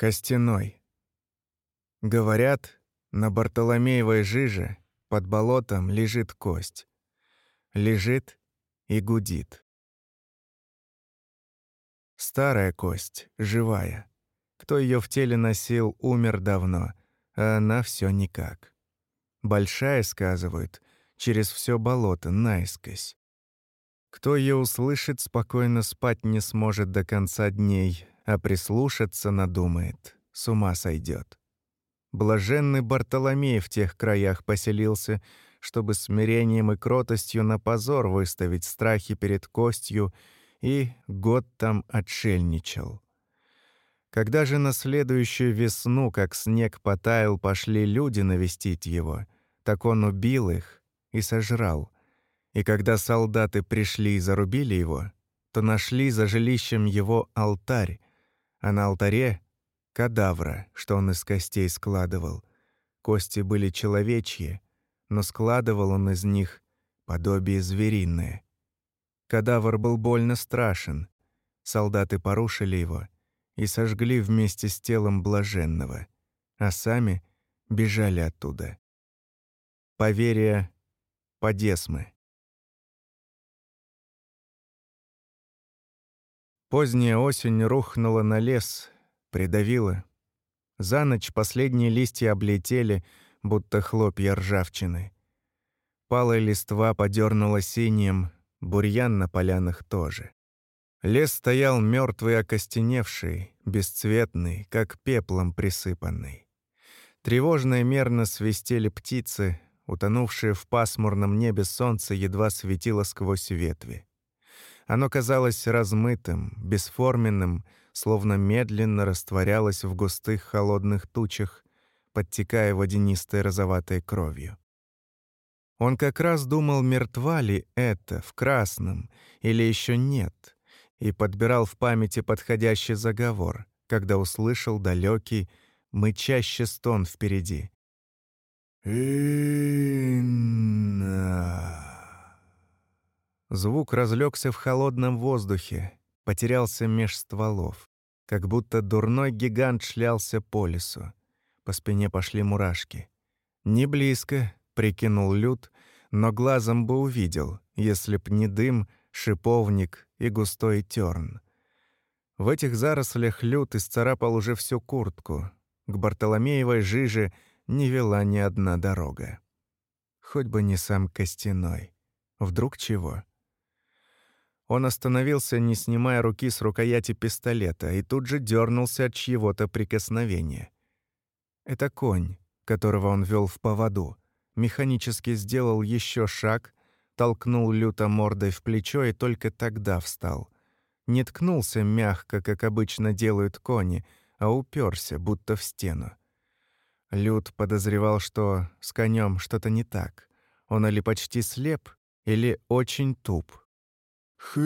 Костяной. Говорят, на Бартоломеевой жиже под болотом лежит кость. Лежит и гудит. Старая кость, живая. Кто ее в теле носил, умер давно, а она все никак. Большая, сказывают, через все болото наискось. Кто ее услышит, спокойно спать не сможет до конца дней, а прислушаться надумает, с ума сойдет. Блаженный Бартоломей в тех краях поселился, чтобы смирением и кротостью на позор выставить страхи перед костью, и год там отшельничал. Когда же на следующую весну, как снег потаял, пошли люди навестить его, так он убил их и сожрал. И когда солдаты пришли и зарубили его, то нашли за жилищем его алтарь, а на алтаре — кадавра, что он из костей складывал. Кости были человечьи, но складывал он из них подобие звериное. Кадавр был больно страшен. Солдаты порушили его и сожгли вместе с телом блаженного, а сами бежали оттуда. Поверие Подесмы. Поздняя осень рухнула на лес, придавила. За ночь последние листья облетели, будто хлопья ржавчины. Палая листва подернула синим, бурьян на полянах тоже. Лес стоял мертвый, окостеневший, бесцветный, как пеплом присыпанный. Тревожно и мерно свистели птицы, утонувшее в пасмурном небе солнце едва светило сквозь ветви. Оно казалось размытым, бесформенным, словно медленно растворялось в густых холодных тучах, подтекая водянистой розоватой кровью. Он как раз думал, мертва ли это в красном или еще нет, и подбирал в памяти подходящий заговор, когда услышал далекий, мычащий стон впереди. «Инна!» Звук разлегся в холодном воздухе, потерялся меж стволов, как будто дурной гигант шлялся по лесу. По спине пошли мурашки. «Не близко», — прикинул Люд, но глазом бы увидел, если б не дым, шиповник и густой терн. В этих зарослях Люд исцарапал уже всю куртку. К Бартоломеевой жиже не вела ни одна дорога. Хоть бы не сам Костяной. Вдруг чего? Он остановился, не снимая руки с рукояти пистолета, и тут же дернулся от чьего-то прикосновения. Это конь, которого он вел в поводу. Механически сделал еще шаг, толкнул люто мордой в плечо и только тогда встал. Не ткнулся мягко, как обычно делают кони, а уперся, будто в стену. Люд подозревал, что с конем что-то не так. Он или почти слеп, или очень туп. Хын.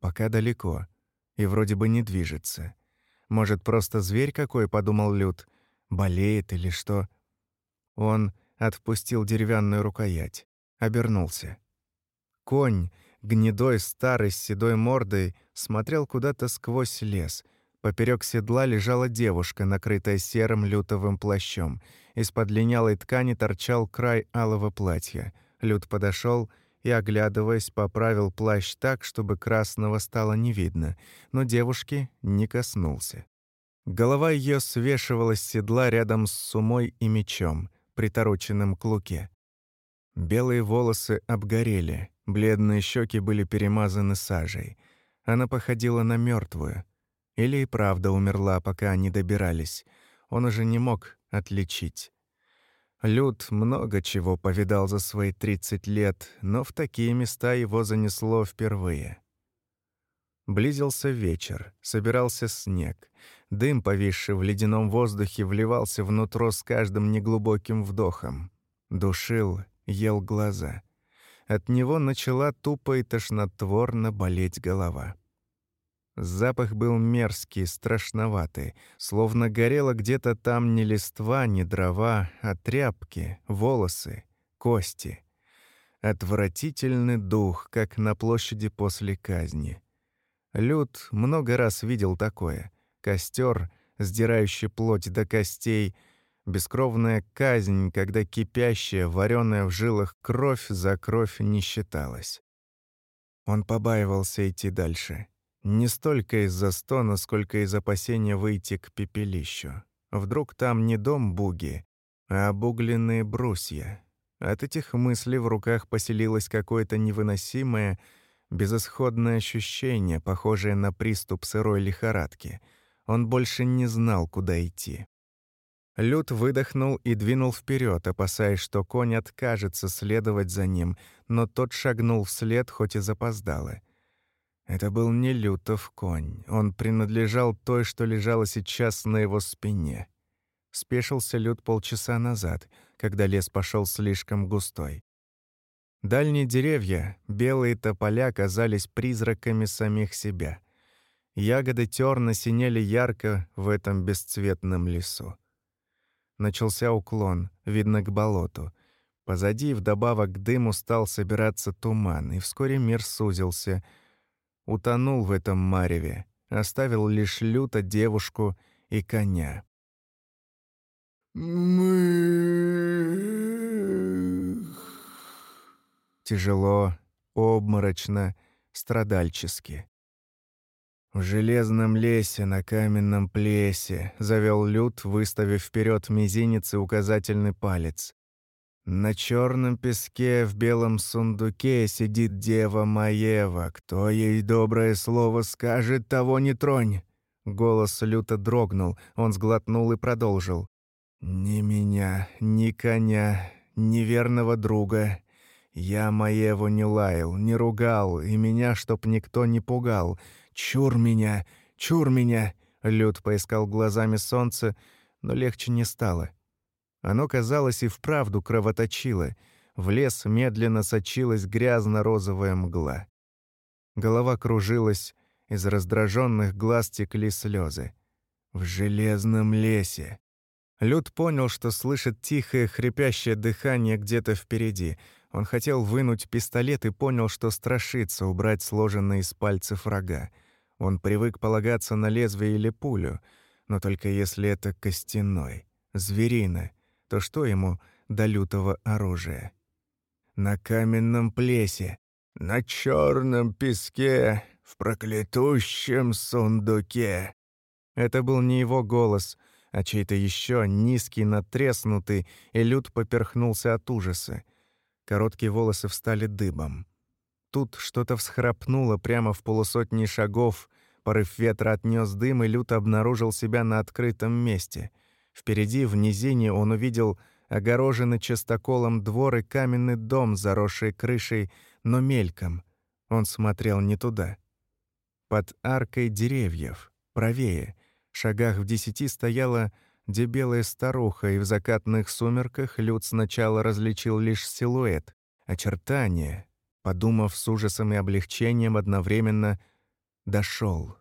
Пока далеко. И вроде бы не движется. Может, просто зверь какой, подумал Люд. Болеет или что? Он отпустил деревянную рукоять. Обернулся. Конь, гнедой старый с седой мордой, смотрел куда-то сквозь лес. Поперек седла лежала девушка, накрытая серым лютовым плащом. Из-под линялой ткани торчал край алого платья. Люд подошел и, оглядываясь, поправил плащ так, чтобы красного стало не видно, но девушки не коснулся. Голова ее свешивалась с седла рядом с сумой и мечом, притороченным к луке. Белые волосы обгорели, бледные щеки были перемазаны сажей. Она походила на мертвую. Или и правда умерла, пока они добирались. Он уже не мог отличить. Люд много чего повидал за свои 30 лет, но в такие места его занесло впервые. Близился вечер, собирался снег. Дым, повисший в ледяном воздухе, вливался внутрь с каждым неглубоким вдохом. Душил, ел глаза. От него начала тупо и тошнотворно болеть голова. Запах был мерзкий, страшноватый, словно горело где-то там не листва, не дрова, а тряпки, волосы, кости. Отвратительный дух, как на площади после казни. Люд много раз видел такое. Костер, сдирающий плоть до костей, бескровная казнь, когда кипящая, вареная в жилах кровь за кровь не считалась. Он побаивался идти дальше. Не столько из-за стона, сколько из опасения выйти к пепелищу. Вдруг там не дом Буги, а обугленные брусья. От этих мыслей в руках поселилось какое-то невыносимое, безысходное ощущение, похожее на приступ сырой лихорадки. Он больше не знал, куда идти. Люд выдохнул и двинул вперед, опасаясь, что конь откажется следовать за ним, но тот шагнул вслед, хоть и запоздало. Это был не Лютов конь, он принадлежал той, что лежала сейчас на его спине. Спешился Люд полчаса назад, когда лес пошел слишком густой. Дальние деревья, белые тополя, казались призраками самих себя. Ягоды терна синели ярко в этом бесцветном лесу. Начался уклон, видно, к болоту. Позади, вдобавок к дыму, стал собираться туман, и вскоре мир сузился. Утонул в этом мареве, оставил лишь люто девушку и коня. Мы тяжело, обморочно, страдальчески. В железном лесе на каменном плесе завел Люд, выставив вперед мизинец и указательный палец. На черном песке в белом сундуке сидит дева Маева. Кто ей доброе слово скажет, того не тронь. Голос люто дрогнул, он сглотнул и продолжил. «Ни меня, ни коня, ни верного друга, я Маеву не лаял, не ругал, и меня чтоб никто не пугал. Чур меня, чур меня!» Люд поискал глазами солнце, но легче не стало. Оно, казалось, и вправду кровоточило. В лес медленно сочилась грязно-розовая мгла. Голова кружилась, из раздраженных глаз текли слезы. В железном лесе. Люд понял, что слышит тихое, хрипящее дыхание где-то впереди — он хотел вынуть пистолет и понял, что страшится убрать сложенные из пальцев рога. Он привык полагаться на лезвие или пулю, но только если это костяной, звериный, то что ему до лютого оружия? На каменном плесе, на черном песке, в проклятущем сундуке. Это был не его голос, а чей-то еще низкий, натреснутый, и Люд поперхнулся от ужаса. Короткие волосы встали дыбом. Тут что-то всхрапнуло прямо в полусотни шагов. Порыв ветра отнес дым, и люто обнаружил себя на открытом месте. Впереди, в низине, он увидел огороженный частоколом двор и каменный дом, заросший крышей, но мельком. Он смотрел не туда. Под аркой деревьев, правее, шагах в десяти стояла дебелая старуха, и в закатных сумерках Люд сначала различил лишь силуэт, очертания, подумав с ужасом и облегчением одновременно, дошел.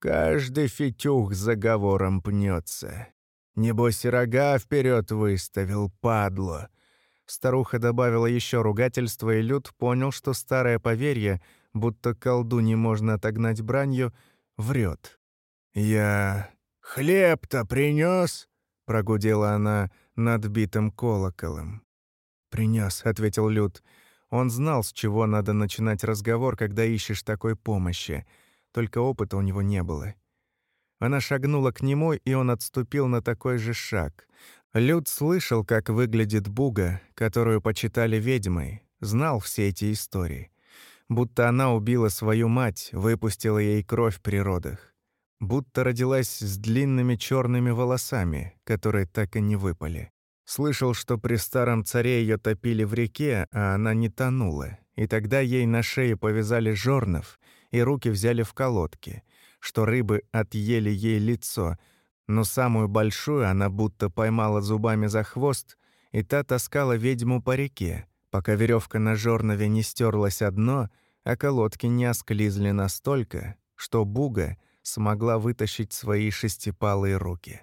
Каждый фитюх заговором пнется. Небось, и рога вперед выставил, падло. Старуха добавила еще ругательство, и Люд понял, что старое поверье, будто колдуне можно отогнать бранью, врет. «Я «Хлеб-то принес? прогудела она над битым колоколом. Принес, ответил Люд. Он знал, с чего надо начинать разговор, когда ищешь такой помощи. Только опыта у него не было. Она шагнула к нему, и он отступил на такой же шаг. Люд слышал, как выглядит Буга, которую почитали ведьмой, знал все эти истории. Будто она убила свою мать, выпустила ей кровь при родах будто родилась с длинными черными волосами, которые так и не выпали. Слышал, что при старом царе ее топили в реке, а она не тонула, и тогда ей на шее повязали жорнов, и руки взяли в колодки, что рыбы отъели ей лицо, но самую большую она будто поймала зубами за хвост, и та таскала ведьму по реке, пока веревка на жорнове не стерлась одно, а колодки не осклизли настолько, что Буга — смогла вытащить свои шестипалые руки.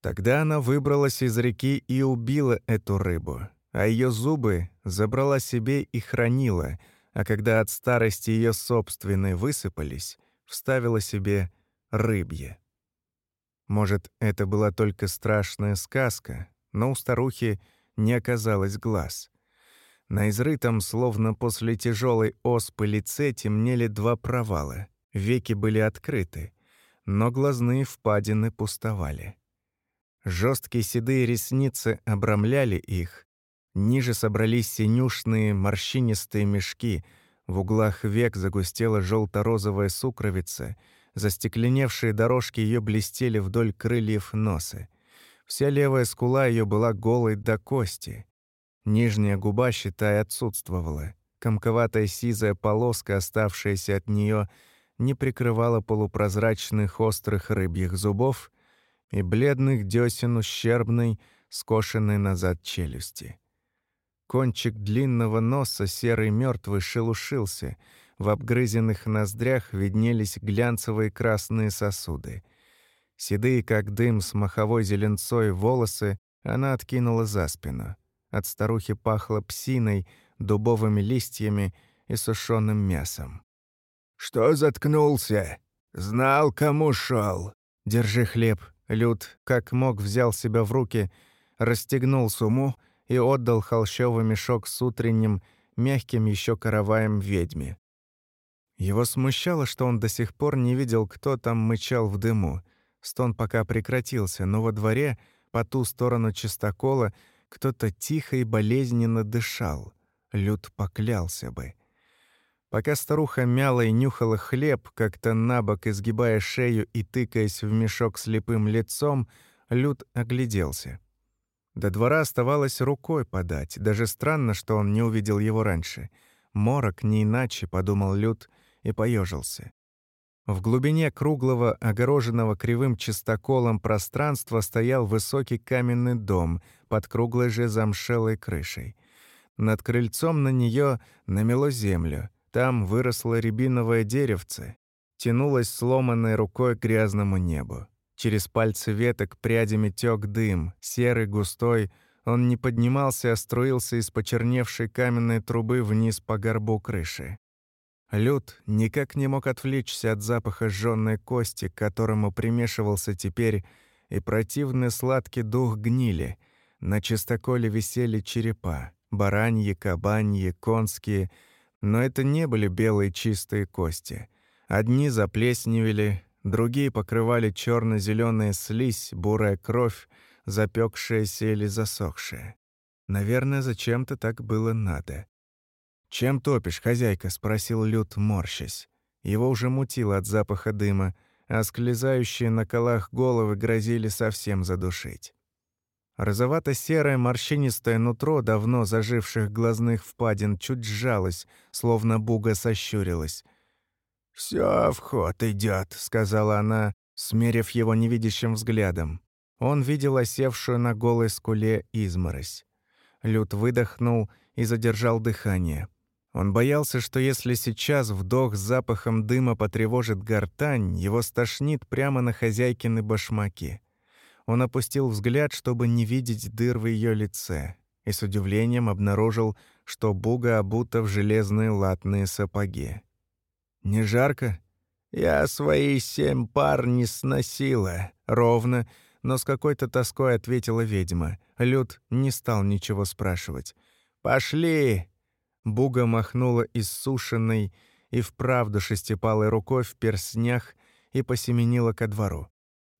Тогда она выбралась из реки и убила эту рыбу, а ее зубы забрала себе и хранила, а когда от старости ее собственные высыпались, вставила себе рыбье. Может, это была только страшная сказка, но у старухи не оказалось глаз. На изрытом, словно после тяжелой оспы лице, темнели два провала. Веки были открыты, но глазные впадины пустовали. Жесткие седые ресницы обрамляли их. Ниже собрались синюшные морщинистые мешки, в углах век загустела желто-розовая сукровица, застекленевшие дорожки ее блестели вдоль крыльев носа. Вся левая скула ее была голой до кости. Нижняя губа, считай, отсутствовала. Комковатая сизая полоска, оставшаяся от нее, не прикрывала полупрозрачных острых рыбьих зубов и бледных десен ущербной, скошенной назад челюсти. Кончик длинного носа, серый мертвый, шелушился. В обгрызенных ноздрях виднелись глянцевые красные сосуды. Седые, как дым, с маховой зеленцой волосы она откинула за спину. От старухи пахло псиной, дубовыми листьями и сушеным мясом. «Что заткнулся? Знал, кому шел. Держи хлеб». Люд, как мог, взял себя в руки, расстегнул суму и отдал холщовый мешок с утренним, мягким еще караваем ведьме. Его смущало, что он до сих пор не видел, кто там мычал в дыму. Стон пока прекратился, но во дворе, по ту сторону чистокола, кто-то тихо и болезненно дышал. Люд поклялся бы. Пока старуха мяла и нюхала хлеб, как-то набок изгибая шею и тыкаясь в мешок слепым лицом, Люд огляделся. До двора оставалось рукой подать. Даже странно, что он не увидел его раньше. Морок не иначе, подумал Люд и поежился. В глубине круглого, огороженного кривым чистоколом пространства стоял высокий каменный дом под круглой же замшелой крышей. Над крыльцом на нее намело землю. Там выросло рябиновое деревце, тянулось сломанной рукой к грязному небу. Через пальцы веток прядями тёк дым, серый, густой. Он не поднимался, а струился из почерневшей каменной трубы вниз по горбу крыши. Люд никак не мог отвлечься от запаха жжённой кости, к которому примешивался теперь и противный сладкий дух гнили. На чистоколе висели черепа, бараньи, кабаньи, конские, но это не были белые чистые кости. Одни заплесневели, Другие покрывали черно зеленая слизь, бурая кровь, запекшаяся или засохшая. Наверное, зачем-то так было надо. «Чем топишь, хозяйка?» — спросил Люд, морщась. Его уже мутило от запаха дыма, а склезающие на колах головы грозили совсем задушить. Розовато-серое морщинистое нутро давно заживших глазных впадин чуть сжалось, словно буга сощурилась. «Всё в ход идёт», — сказала она, смерив его невидящим взглядом. Он видел осевшую на голой скуле изморозь. Люд выдохнул и задержал дыхание. Он боялся, что если сейчас вдох с запахом дыма потревожит гортань, его стошнит прямо на хозяйкины башмаки. Он опустил взгляд, чтобы не видеть дыр в ее лице, и с удивлением обнаружил, что Буга обута в железные латные сапоги. «Не жарко?» «Я свои семь пар не сносила». Ровно, но с какой-то тоской ответила ведьма. Люд не стал ничего спрашивать. «Пошли!» Буга махнула иссушенной и вправду шестипалой рукой в перснях и посеменила ко двору.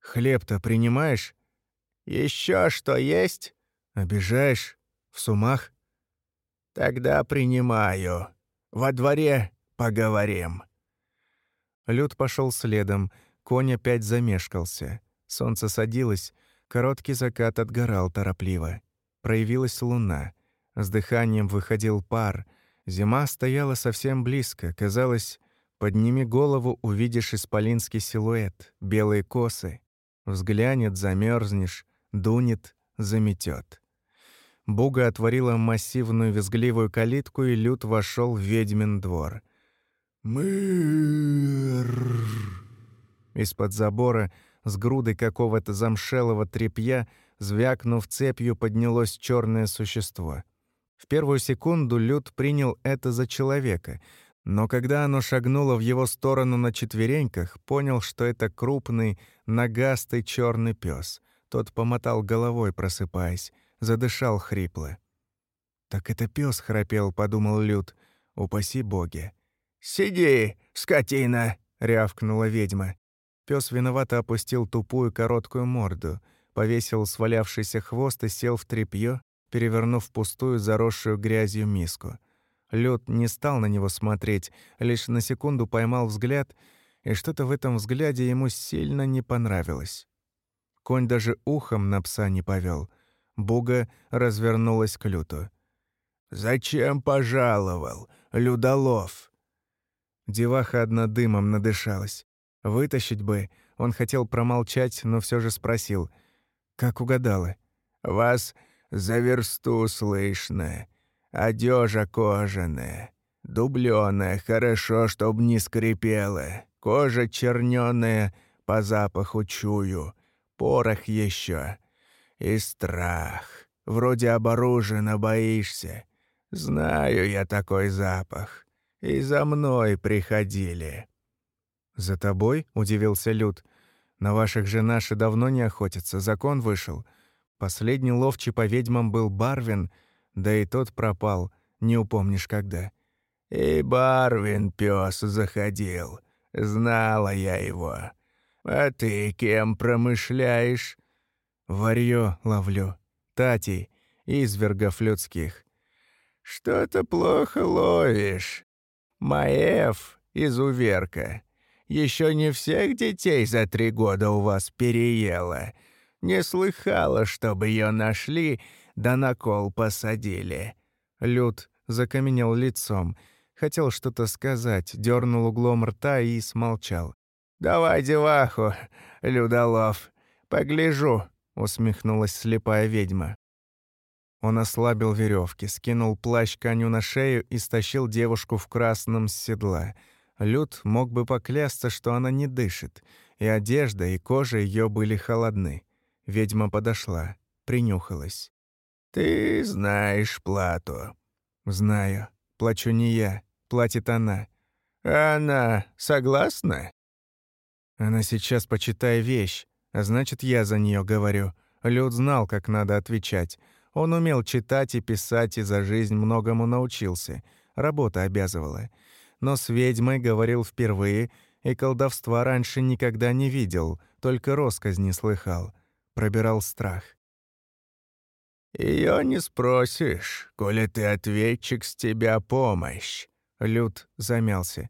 «Хлеб-то принимаешь?» Еще что есть?» «Обижаешь? В сумах?» «Тогда принимаю. Во дворе поговорим». Люд пошел следом, конь опять замешкался. Солнце садилось, короткий закат отгорал торопливо. Проявилась луна. С дыханием выходил пар. Зима стояла совсем близко. Казалось, подними голову, увидишь исполинский силуэт, белые косы. Взглянет, замерзнешь, дунет, заметет. Буга отворила массивную визгливую калитку, и Люд вошел в ведьмин двор — «Мыр!» Из-под забора с грудой какого-то замшелого тряпья, звякнув цепью, поднялось черное существо. В первую секунду Люд принял это за человека, но когда оно шагнуло в его сторону на четвереньках, понял, что это крупный, нагастый черный пес. Тот помотал головой, просыпаясь, задышал хрипло. «Так это пес храпел», — подумал Люд. «Упаси боги». «Сиди, скотина!» — рявкнула ведьма. Пес виновато опустил тупую короткую морду, повесил свалявшийся хвост и сел в тряпье, перевернув пустую заросшую грязью миску. Лед не стал на него смотреть, лишь на секунду поймал взгляд, и что-то в этом взгляде ему сильно не понравилось. Конь даже ухом на пса не повел. Буга развернулась к люту. «Зачем пожаловал, Людолов?» Деваха одна дымом надышалась. Вытащить бы, он хотел промолчать, но все же спросил. «Как угадала?» «Вас за версту слышно. Одежа кожаная, дублёная, хорошо, чтоб не скрипела. Кожа чернёная, по запаху чую. Порох еще. И страх. Вроде оборуженно боишься. Знаю я такой запах. И за мной приходили». «За тобой?» — удивился Люд. «На ваших же наши давно не охотятся, закон вышел. Последний ловчий по ведьмам был Барвин, да и тот пропал, не упомнишь когда». «И Барвин пес заходил. Знала я его. А ты кем промышляешь?» «Варьё ловлю. Тати, извергов людских. «Что-то плохо ловишь. Маев, изуверка, еще не всех детей за три года у вас переела. Не слыхала, чтобы ее нашли, да на кол посадили». Люд закаменел лицом. Хотел что-то сказать, дернул углом рта и смолчал. «Давай деваху, Людолов, погляжу», — усмехнулась слепая ведьма. Он ослабил веревки, скинул плащ коню на шею и стащил девушку в красном с седла. Люд мог бы поклясться, что она не дышит, и одежда, и кожа ее были холодны. Ведьма подошла, принюхалась. «Ты знаешь плату». «Знаю. Плачу не я, платит она». «Она согласна?» «Она сейчас, почитай, вещь, а значит, я за нее говорю». Люд знал, как надо отвечать. Он умел читать и писать, и за жизнь многому научился. Работа обязывала. Но с ведьмой говорил впервые, и колдовства раньше никогда не видел, только росказни слыхал. Пробирал страх. Ее не спросишь, коли ты ответчик, с тебя помощь». Люд замялся.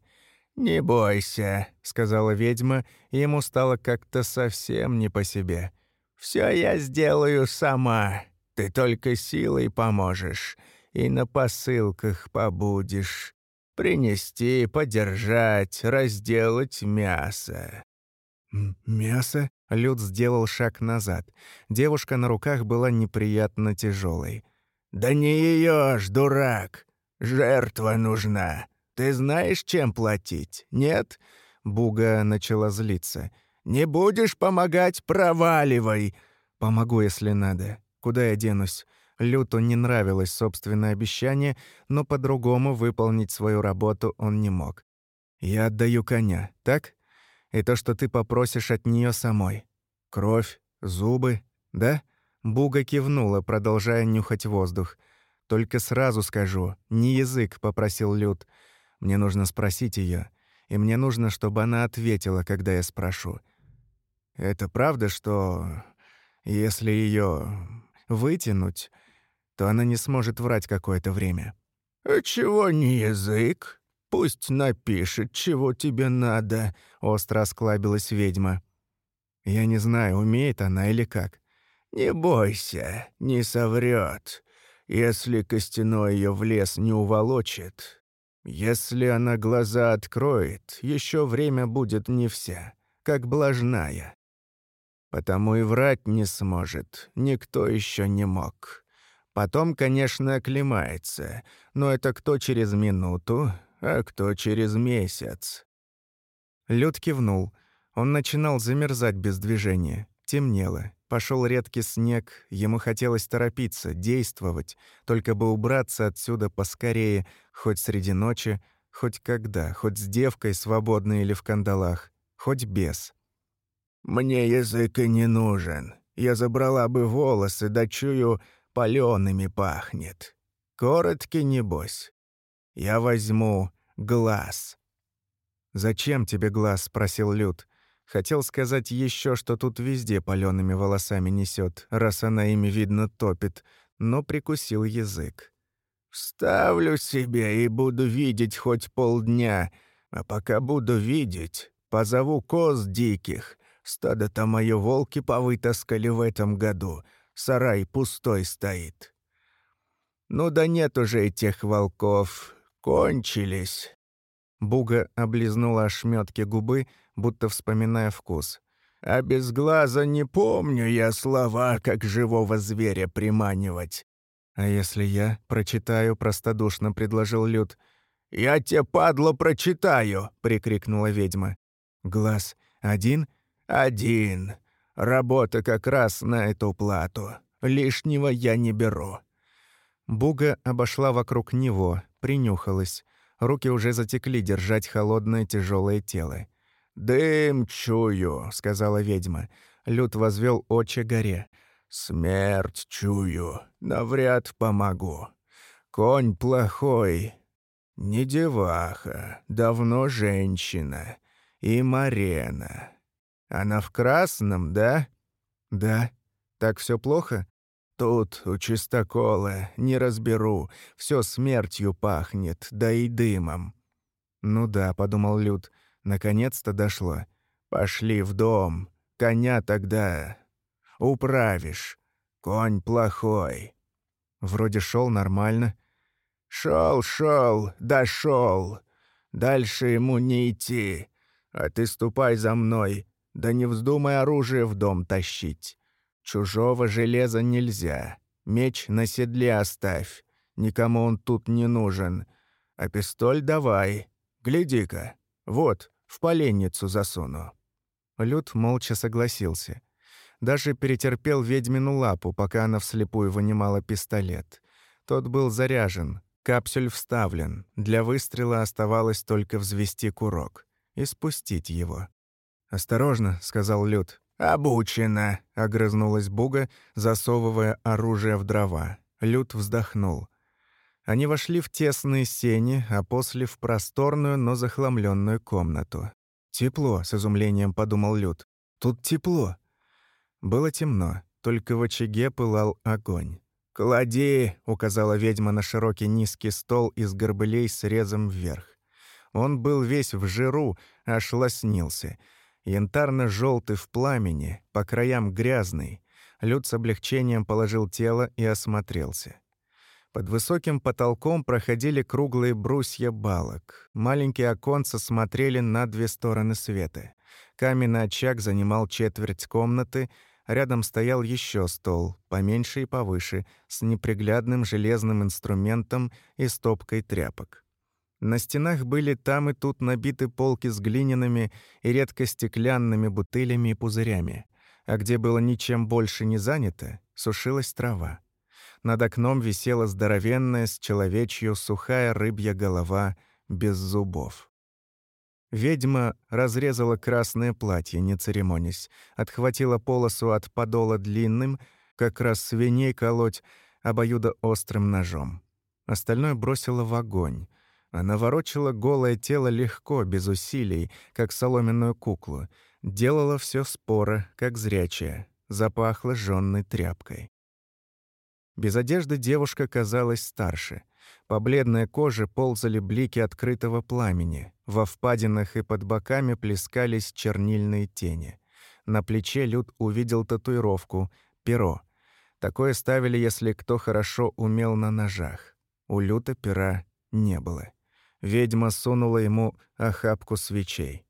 «Не бойся», — сказала ведьма, и ему стало как-то совсем не по себе. «Всё я сделаю сама. Ты только силой поможешь и на посылках побудешь. Принести, подержать, разделать мясо». «Мясо?» — Люд сделал шаг назад. Девушка на руках была неприятно тяжелой. «Да не ее ж, дурак! Жертва нужна. Ты знаешь, чем платить, нет?» Буга начала злиться. «Не будешь помогать, проваливай!» «Помогу, если надо. Куда я денусь? Люту не нравилось собственное обещание, но по-другому выполнить свою работу он не мог. «Я отдаю коня, так? И то, что ты попросишь от нее самой. Кровь, зубы, да?» Буга кивнула, продолжая нюхать воздух. «Только сразу скажу, не язык», — попросил Лют. «Мне нужно спросить ее, и мне нужно, чтобы она ответила, когда я спрошу. Это правда, что если ее вытянуть, то она не сможет врать какое-то время. «А чего не язык? Пусть напишет, чего тебе надо», — остро осклабилась ведьма. «Я не знаю, умеет она или как». «Не бойся, не соврет. Если костяной ее в лес не уволочит, если она глаза откроет, еще время будет не вся, как блажная. Потому и врать не сможет, никто еще не мог. Потом, конечно, оклемается, но это кто через минуту, а кто через месяц. Люд кивнул. Он начинал замерзать без движения. Темнело. Пошел редкий снег, ему хотелось торопиться, действовать, только бы убраться отсюда поскорее, хоть среди ночи, хоть когда, хоть с девкой, свободной или в кандалах, хоть без. «Мне язык и не нужен. Я забрала бы волосы, да чую, палёными пахнет. Короткий, небось. Я возьму глаз». «Зачем тебе глаз?» — спросил Люд. Хотел сказать еще, что тут везде палеными волосами несет, раз она ими, видно, топит, но прикусил язык. «Вставлю себе и буду видеть хоть полдня, а пока буду видеть, позову коз диких. Стадо-то моё волки повытаскали в этом году, сарай пустой стоит. Ну да нет уже этих волков, кончились». Буга облизнула ошметки губы, будто вспоминая вкус. «А без глаза не помню я слова, как живого зверя приманивать». «А если я прочитаю?» — простодушно предложил Люд. «Я те, падло, прочитаю!» — прикрикнула ведьма. «Глаз один?» «Один. Работа как раз на эту плату. Лишнего я не беру». Буга обошла вокруг него, принюхалась. Руки уже затекли держать холодное тяжелое тело. «Дым чую», — сказала ведьма. Люд возвел очи горе. «Смерть чую. Навряд помогу. Конь плохой. Не деваха, давно женщина. И Марена. Она в красном, да?» «Да. Так все плохо?» «Тут, у чистокола, не разберу. Все смертью пахнет, да и дымом». «Ну да», — подумал Люд, — Наконец-то дошло. «Пошли в дом. Коня тогда управишь. Конь плохой». Вроде шел нормально. Шел, шел, дошел. Дальше ему не идти. А ты ступай за мной, да не вздумай оружие в дом тащить. Чужого железа нельзя. Меч на седле оставь. Никому он тут не нужен. А пистоль давай. Гляди-ка. Вот, в поленницу засуну». Люд молча согласился. Даже перетерпел ведьмину лапу, пока она вслепую вынимала пистолет. Тот был заряжен, капсюль вставлен. Для выстрела оставалось только взвести курок и спустить его. «Осторожно», — сказал Люд. «Обучена», — огрызнулась Буга, засовывая оружие в дрова. Люд вздохнул. Они вошли в тесные сени, а после в просторную, но захламленную комнату. «Тепло», — с изумлением подумал Люд. «Тут тепло». Было темно, только в очаге пылал огонь. «Клади!» — указала ведьма на широкий низкий стол из горбылей с резом вверх. Он был весь в жиру, аж лоснился. Янтарно желтый в пламени, по краям грязный. Люд с облегчением положил тело и осмотрелся. Под высоким потолком проходили круглые брусья балок. Маленькие оконца смотрели на две стороны света. Каменный очаг занимал четверть комнаты, рядом стоял еще стол, поменьше и повыше, с неприглядным железным инструментом и стопкой тряпок. На стенах были там и тут набиты полки с глиняными и редко стеклянными бутылями и пузырями, а где было ничем больше не занято, сушилась трава. Над окном висела здоровенная с человечью сухая рыбья голова без зубов. Ведьма разрезала красное платье, не церемонясь, отхватила полосу от подола длинным, как раз свиней колоть, обоюдо острым ножом. Остальное бросила в огонь. Она ворочала голое тело легко, без усилий, как соломенную куклу. Делала все споро, как зрячая. Запахло жжённой тряпкой. Без одежды девушка казалась старше. По бледной коже ползали блики открытого пламени. Во впадинах и под боками плескались чернильные тени. На плече Люд увидел татуировку — перо. Такое ставили, если кто хорошо умел на ножах. У Люта пера не было. Ведьма сунула ему охапку свечей.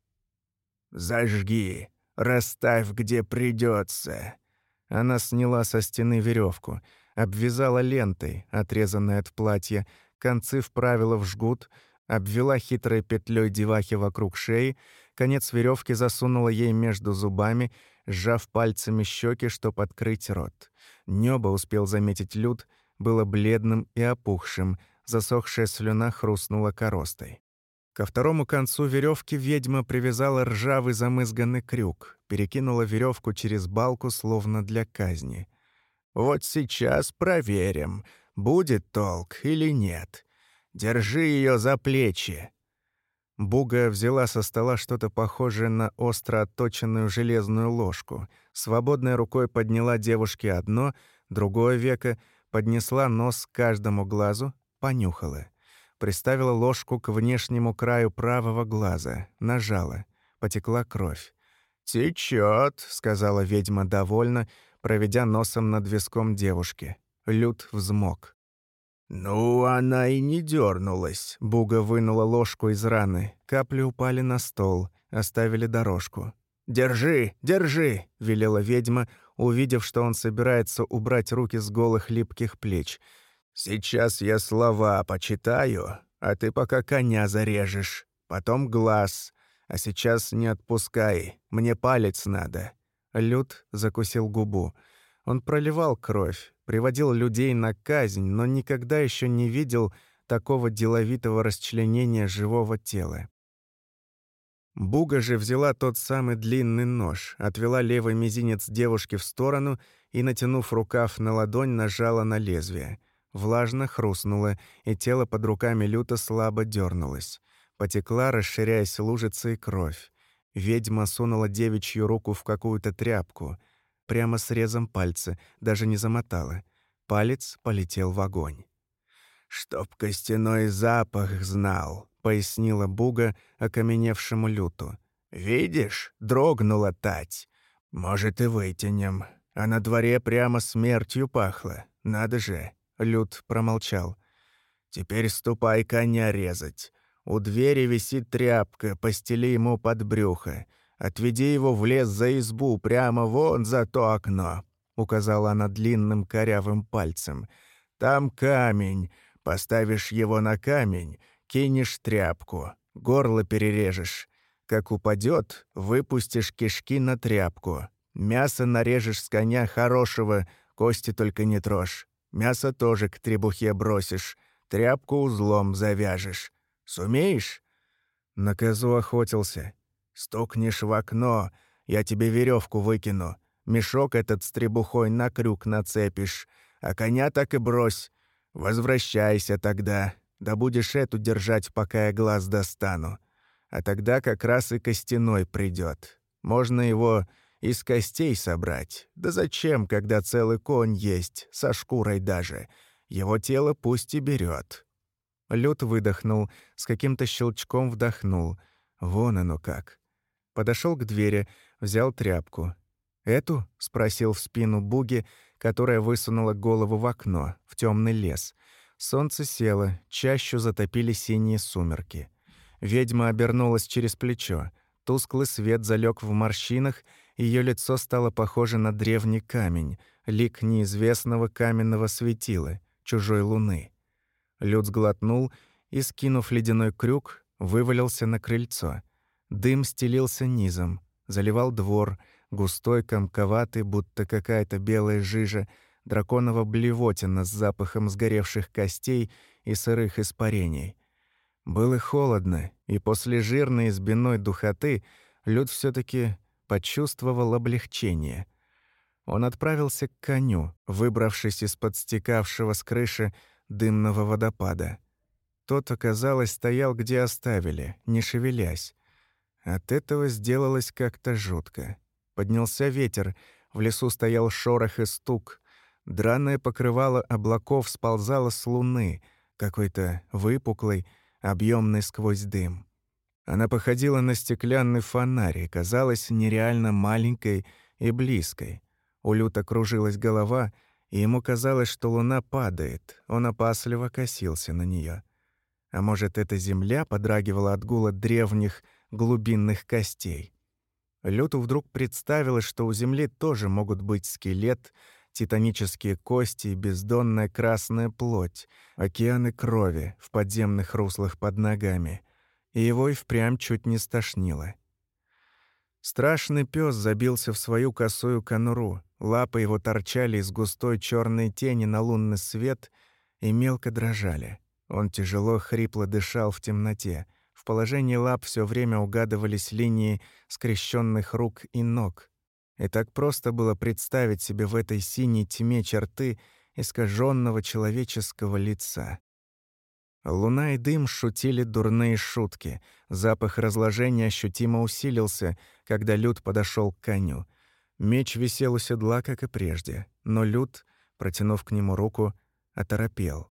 «Зажги, расставь, где придется. Она сняла со стены веревку — обвязала лентой, отрезанной от платья, концы вправила в жгут, обвела хитрой петлей девахи вокруг шеи, Конец веревки засунула ей между зубами, сжав пальцами щеки, чтоб открыть рот. Небо, успел заметить Люд, было бледным и опухшим, засохшая слюна хрустнула коростой. Ко второму концу веревки ведьма привязала ржавый замызганный крюк, перекинула веревку через балку, словно для казни. «Вот сейчас проверим, будет толк или нет. Держи ее за плечи». Буга взяла со стола что-то похожее на остро отточенную железную ложку, свободной рукой подняла девушке одно, другое веко, поднесла нос к каждому глазу, понюхала. Приставила ложку к внешнему краю правого глаза, нажала. Потекла кровь. «Течет», — сказала ведьма довольно, проведя носом над виском девушки. Люд взмок. «Ну, она и не дернулась. Буга вынула ложку из раны. Капли упали на стол, оставили дорожку. «Держи, держи!» — велела ведьма, увидев, что он собирается убрать руки с голых липких плеч. «Сейчас я слова почитаю, а ты пока коня зарежешь. Потом глаз. А сейчас не отпускай, мне палец надо». Люд закусил губу. Он проливал кровь, приводил людей на казнь, но никогда еще не видел такого деловитого расчленения живого тела. Буга же взяла тот самый длинный нож, отвела левый мизинец девушки в сторону и, натянув рукав на ладонь, нажала на лезвие. Влажно хрустнуло, и тело под руками люто слабо дернулось. Потекла, расширяясь лужицей, кровь. Ведьма сунула девичью руку в какую-то тряпку — прямо срезом пальца, даже не замотала. Палец полетел в огонь. «Чтоб костяной запах знал», — пояснила Буга окаменевшему люту. «Видишь, дрогнула тать. Может, и вытянем. А на дворе прямо смертью пахло. Надо же». Лют промолчал. «Теперь ступай коня резать. У двери висит тряпка, постели ему под брюхо. Отведи его в лес за избу, прямо вон за то окно», — указала она длинным корявым пальцем. «Там камень. Поставишь его на камень, кинешь тряпку, горло перережешь. Как упадет, выпустишь кишки на тряпку. Мясо нарежешь с коня хорошего, кости только не трожь. Мясо тоже к требухе бросишь, тряпку узлом завяжешь. Сумеешь?» На козу охотился. Стукнешь в окно, я тебе веревку выкину. Мешок этот с требухой на крюк нацепишь, а коня так и брось. Возвращайся тогда, да будешь эту держать, пока я глаз достану. А тогда как раз и костяной придет. Можно его из костей собрать. Да зачем, когда целый конь есть, со шкурой даже? Его тело пусть и берет. Люд выдохнул, с каким-то щелчком вдохнул. Вон оно как. Подошел к двери, взял тряпку. «Эту?» — спросил в спину Буги, которая высунула голову в окно, в темный лес. Солнце село, чащу затопили синие сумерки. Ведьма обернулась через плечо. Тусклый свет залег в морщинах, ее лицо стало похоже на древний камень, лик неизвестного каменного светила, чужой луны. Люд сглотнул и, скинув ледяной крюк, вывалился на крыльцо — Дым стелился низом, заливал двор, густой, комковатый, будто какая-то белая жижа, драконова блевотина с запахом сгоревших костей и сырых испарений. Было холодно, и после жирной избиной духоты Люд все таки почувствовал облегчение. Он отправился к коню, выбравшись из-под стекавшего с крыши дымного водопада. Тот, оказалось, стоял, где оставили, не шевелясь. От этого сделалось как-то жутко. Поднялся ветер, в лесу стоял шорох и стук. Драное покрывало облаков сползало с луны, какой-то выпуклый, объемный сквозь дым. Она походила на стеклянный фонарь и казалась нереально маленькой и близкой. У Люта кружилась голова, и ему казалось, что луна падает. Он опасливо косился на нее. А может, эта земля подрагивала от гула древних, глубинных костей. Люту вдруг представилось, что у Земли тоже могут быть скелет, титанические кости и бездонная красная плоть, океаны крови в подземных руслах под ногами. И его и впрямь чуть не стошнило. Страшный пес забился в свою косую конуру, лапы его торчали из густой черной тени на лунный свет и мелко дрожали. Он тяжело, хрипло дышал в темноте. В положении лап все время угадывались линии скрещенных рук и ног. И так просто было представить себе в этой синей тьме черты искаженного человеческого лица. Луна и дым шутили дурные шутки. Запах разложения ощутимо усилился, когда Люд подошел к коню. Меч висел у седла, как и прежде, но Люд, протянув к нему руку, оторопел.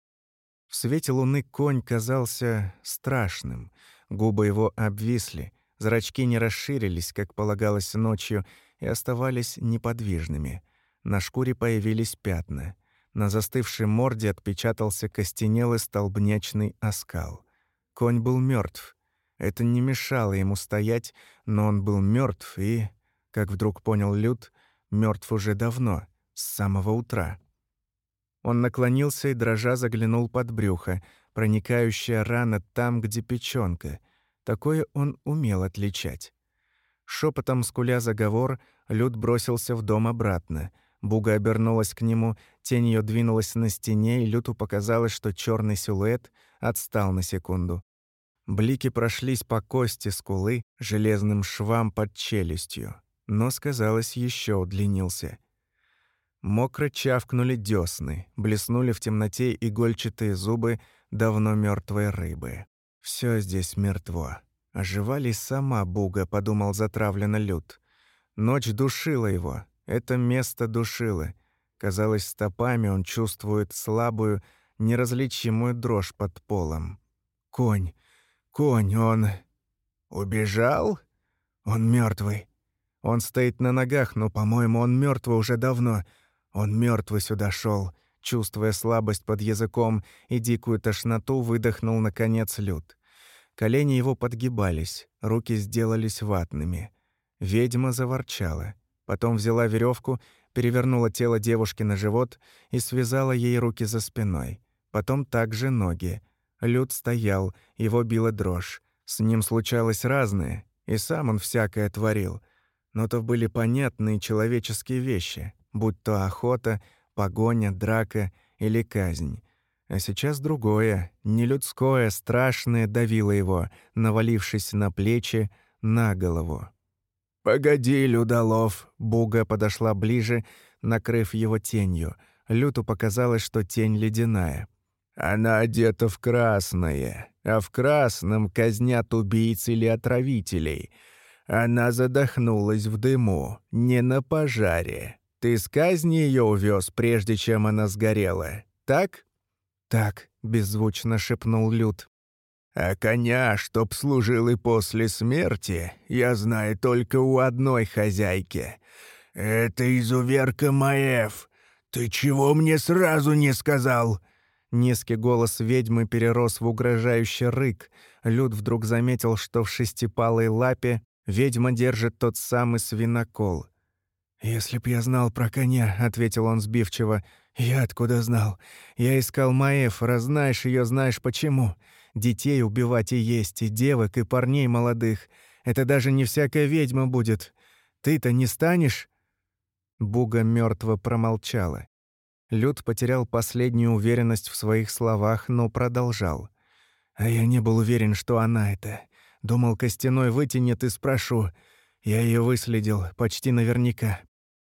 В свете луны конь казался страшным. Губы его обвисли, зрачки не расширились, как полагалось ночью, и оставались неподвижными. На шкуре появились пятна — на застывшей морде отпечатался костенелый столбнячный оскал. Конь был мертв. Это не мешало ему стоять, но он был мертв и, как вдруг понял Люд, мертв уже давно, с самого утра. Он наклонился и, дрожа, заглянул под брюхо, проникающая рана там, где печёнка. Такое он умел отличать. Шепотом скуля заговор, Люд бросился в дом обратно — Буга обернулась к нему, тень ее двинулась на стене, и Люту показалось, что черный силуэт отстал на секунду. Блики прошлись по кости скулы, железным швам под челюстью. Нос, казалось, еще удлинился. Мокро чавкнули десны, блеснули в темноте игольчатые зубы давно мертвой рыбы. Все здесь мертво. Ожива ли сама Буга, подумал затравленно Лют. Ночь душила его, это место душило. Казалось, стопами он чувствует слабую, неразличимую дрожь под полом. Конь, конь, он... Убежал? Он мертвый. Он стоит на ногах, но, по-моему, он мертвый уже давно. Он мертвый сюда шел, чувствуя слабость под языком и дикую тошноту, выдохнул наконец люд. Колени его подгибались, руки сделались ватными. Ведьма заворчала. Потом взяла веревку, перевернула тело девушки на живот и связала ей руки за спиной. Потом также ноги. Люд стоял, его била дрожь. С ним случалось разное, и сам он всякое творил. Но то были понятные человеческие вещи, будь то охота, погоня, драка или казнь. А сейчас другое, нелюдское, страшное давило его, навалившись на плечи, на голову. «Погоди, Людолов!» Буга подошла ближе, накрыв его тенью. Люту показалось, что тень ледяная. «Она одета в красное, а в красном казнят убийц или отравителей. Она задохнулась в дыму, не на пожаре. Ты с казни ее увез, прежде чем она сгорела, так?» «Так», — беззвучно шепнул Лют. А коня, чтоб служил и после смерти, я знаю только у одной хозяйки. Это изуверка Маев. Ты чего мне сразу не сказал?» Низкий голос ведьмы перерос в угрожающий рык. Люд вдруг заметил, что в шестипалой лапе ведьма держит тот самый свинокол. «Если б я знал про коня», — ответил он сбивчиво, — «я откуда знал? Я искал Маев, раз знаешь ее, знаешь почему. Детей убивать и есть, и девок, и парней молодых. Это даже не всякая ведьма будет. Ты-то не станешь?» Буга мертво промолчала. Люд потерял последнюю уверенность в своих словах, но продолжал. «А я не был уверен, что она это. Думал, костяной вытянет и спрошу. Я ее выследил, почти наверняка.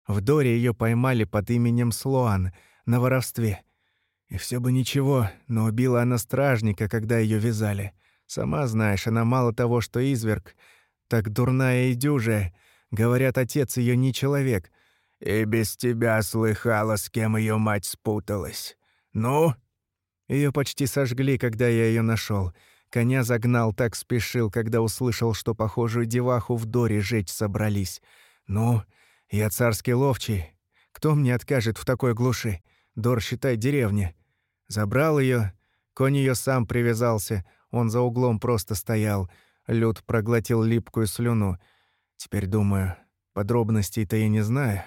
В Доре ее поймали под именем Слоан, на воровстве. И все бы ничего, но убила она стражника, когда ее вязали. Сама знаешь, она мало того, что изверг, так дурная и дюжая. Говорят, отец ее не человек. И без тебя слыхала, с кем ее мать спуталась. Ну? Ее почти сожгли, когда я ее нашел. Коня загнал, так спешил, когда услышал, что похожую деваху в Доре жечь собрались. Ну, я царский ловчий. Кто мне откажет в такой глуши? Дор, считай, деревня. Забрал ее, конь ее сам привязался, он за углом просто стоял. Люд проглотил липкую слюну. Теперь думаю, подробностей-то я не знаю.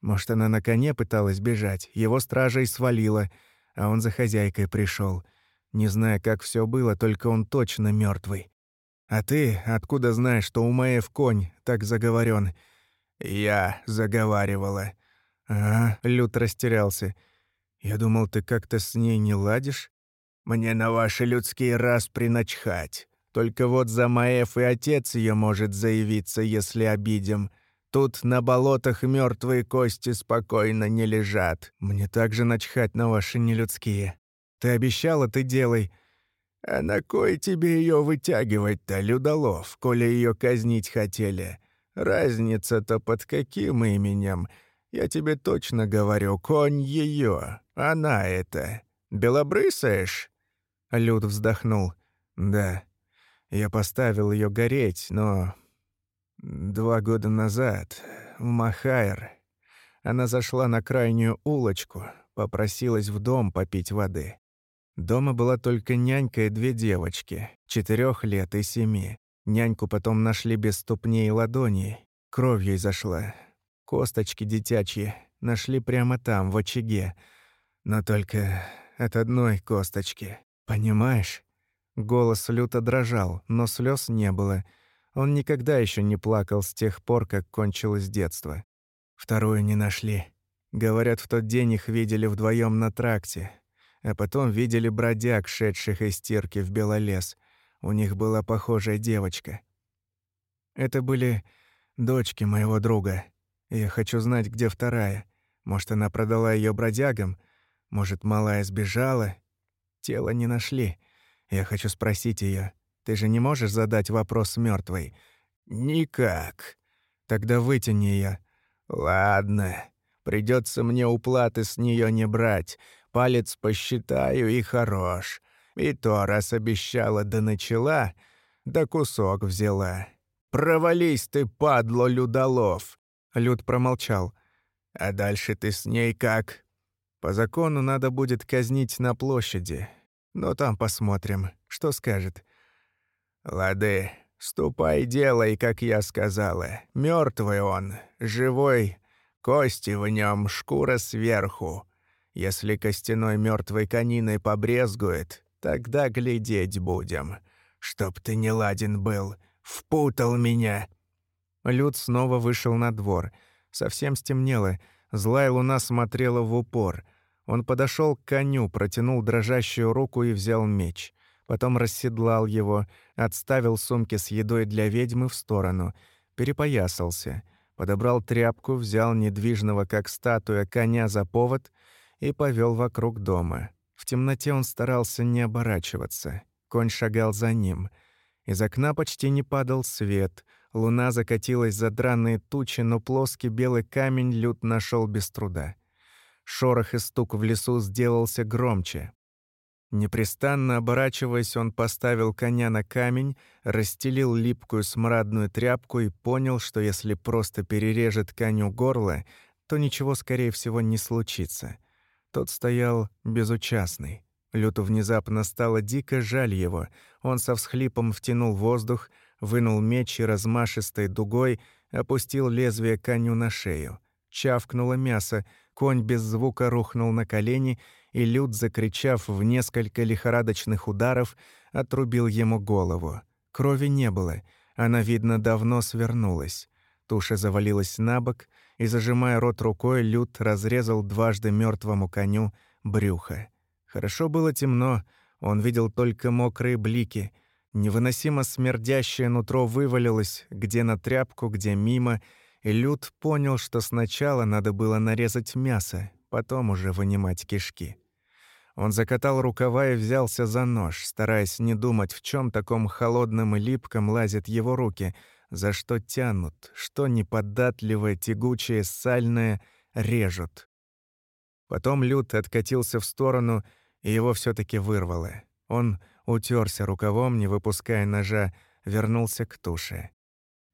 Может, она на коне пыталась бежать, его стража и свалила, а он за хозяйкой пришел. Не знаю, как все было, только он точно мертвый. А ты откуда знаешь, что у Маев конь так заговорен? Я заговаривала. А, Люд растерялся. Я думал, ты как-то с ней не ладишь? Мне на ваши людские раз приначхать. Только вот за Маев и отец ее может заявиться, если обидим. Тут на болотах мертвые кости спокойно не лежат. Мне также начхать на ваши нелюдские. Ты обещала, ты делай. А на кой тебе ее вытягивать-то, людолов, коли ее казнить хотели? Разница-то под каким именем? Я тебе точно говорю, конь ее, она это. Белобрысаешь? Люд вздохнул. Да. Я поставил ее гореть, но... Два года назад, в Махайр, она зашла на крайнюю улочку, попросилась в дом попить воды. Дома была только нянька и две девочки, четырех лет и семи. Няньку потом нашли без ступней и ладоней. Кровь ей зашла. Косточки детячьи нашли прямо там, в очаге. Но только от одной косточки. Понимаешь? Голос люто дрожал, но слез не было. Он никогда еще не плакал с тех пор, как кончилось детство. Вторую не нашли. Говорят, в тот день их видели вдвоем на тракте. А потом видели бродяг, шедших из стирки в Белолес. У них была похожая девочка. Это были дочки моего друга. Я хочу знать, где вторая. Может, она продала ее бродягам? Может, малая сбежала? Тело не нашли. Я хочу спросить ее. Ты же не можешь задать вопрос мертвой? Никак. Тогда вытяни ее. Ладно. Придется мне уплаты с нее не брать. Палец посчитаю и хорош. И то, раз обещала да начала, да кусок взяла. Провались ты, падло, людолов. Люд промолчал. А дальше ты с ней как? По закону надо будет казнить на площади. Но там посмотрим, что скажет. Лады, ступай, делай, как я сказала. Мертвый он, живой, кости в нем, шкура сверху. Если костяной мертвой кониной побрезгует, тогда глядеть будем. Чтоб ты не ладен был, впутал меня. Люд снова вышел на двор. Совсем стемнело, злая луна смотрела в упор — он подошел к коню, протянул дрожащую руку и взял меч. Потом расседлал его, отставил сумки с едой для ведьмы в сторону, перепоясался, подобрал тряпку, взял недвижного, как статуя, коня за повод и повел вокруг дома. В темноте он старался не оборачиваться. Конь шагал за ним. Из окна почти не падал свет. Луна закатилась за драные тучи, но плоский белый камень Люд нашел без труда. Шорох и стук в лесу сделался громче. Непрестанно оборачиваясь, он поставил коня на камень, расстелил липкую смрадную тряпку и понял, что если просто перережет коню горло, то ничего, скорее всего, не случится. Тот стоял безучастный. Люту внезапно стало дико жаль его. Он со всхлипом втянул воздух, вынул меч и размашистой дугой опустил лезвие коню на шею. Чавкнуло мясо, Конь без звука рухнул на колени, и Люд, закричав в несколько лихорадочных ударов, отрубил ему голову. Крови не было, она, видно, давно свернулась. Туша завалилась на бок, и, зажимая рот рукой, Люд разрезал дважды мертвому коню брюхо. Хорошо было темно, он видел только мокрые блики. Невыносимо смердящее нутро вывалилось, где на тряпку, где мимо — и Люд понял, что сначала надо было нарезать мясо, потом уже вынимать кишки. Он закатал рукава и взялся за нож, стараясь не думать, в чем таком холодном и липком лазят его руки, за что тянут, что неподатливое, тягучее, сальное режут. Потом Люд откатился в сторону, и его все таки вырвало. Он утерся рукавом, не выпуская ножа, вернулся к туше.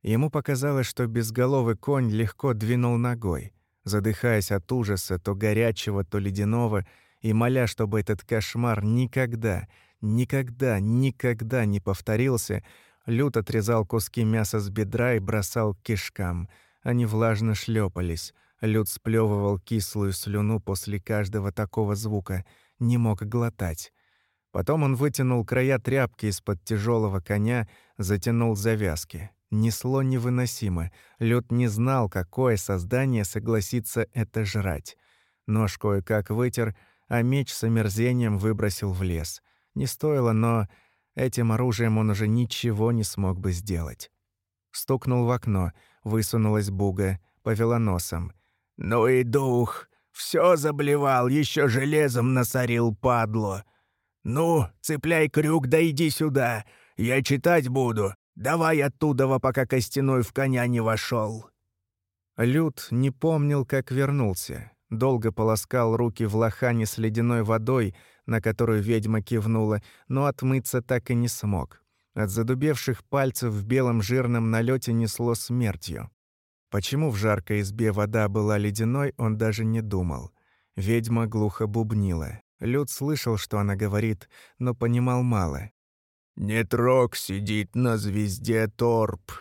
Ему показалось, что безголовый конь легко двинул ногой, задыхаясь от ужаса, то горячего, то ледяного, и моля, чтобы этот кошмар никогда, никогда, никогда не повторился, Лют отрезал куски мяса с бедра и бросал к кишкам. Они влажно шлепались. Лют сплевывал кислую слюну после каждого такого звука, не мог глотать. Потом он вытянул края тряпки из-под тяжелого коня, затянул завязки. Несло невыносимо. Лед не знал, какое создание согласится это жрать. Нож кое-как вытер, а меч с омерзением выбросил в лес. Не стоило, но этим оружием он уже ничего не смог бы сделать. Стукнул в окно, высунулась буга, повела носом. «Ну и дух! Все заблевал, еще железом насорил, падло! Ну, цепляй крюк, да иди сюда! Я читать буду! Давай оттуда, пока костяной в коня не вошел. Люд не помнил, как вернулся. Долго полоскал руки в лохане с ледяной водой, на которую ведьма кивнула, но отмыться так и не смог. От задубевших пальцев в белом жирном налете несло смертью. Почему в жаркой избе вода была ледяной, он даже не думал. Ведьма глухо бубнила. Люд слышал, что она говорит, но понимал мало. «Нетрог сидит на звезде Торп.